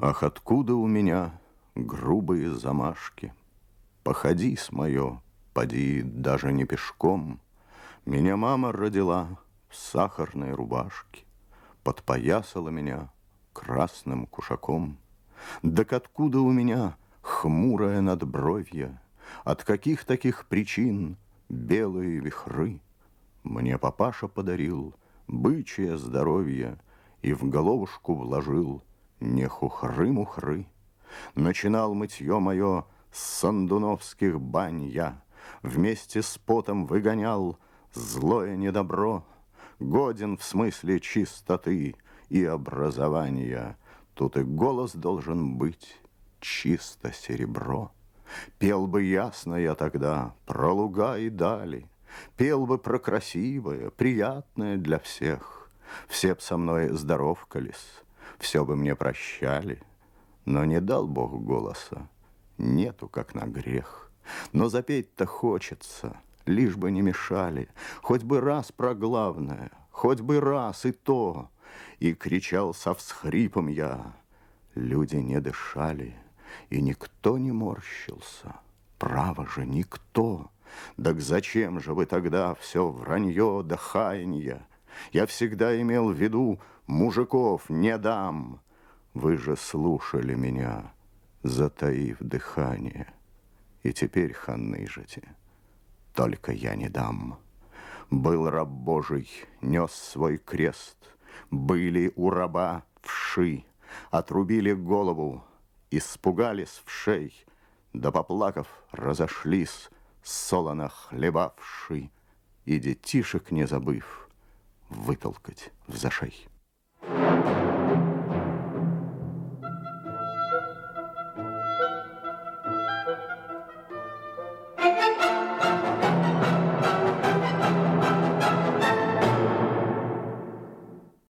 Ах, откуда у меня грубые замашки? Походи с мое, поди даже не пешком. Меня мама родила в сахарной рубашке, Подпоясала меня красным кушаком. Так откуда у меня хмурое надбровье? От каких таких причин белые вихры? Мне папаша подарил бычье здоровье И в головушку вложил не хухры-мухры. Начинал мытье мое с сандуновских бань я, Вместе с потом выгонял злое недобро, Годен в смысле чистоты и образования. Тут и голос должен быть чисто серебро. Пел бы ясно я тогда про луга и дали, Пел бы про красивое, приятное для всех. Все б со мной здоровкались, все бы мне прощали, но не дал Бог голоса, нету, как на грех. Но запеть-то хочется, лишь бы не мешали, хоть бы раз про главное, хоть бы раз и то. И кричал со всхрипом я, люди не дышали, и никто не морщился, право же, никто. Так зачем же вы тогда все вранье да хаянье? Я всегда имел в виду, мужиков не дам. Вы же слушали меня, затаив дыхание. И теперь ханыжите, только я не дам. Был раб Божий, нес свой крест, Были у раба вши, Отрубили голову, испугались в шей, Да поплакав, разошлись, солоно хлебавши, И детишек не забыв, вытолкать в зашей.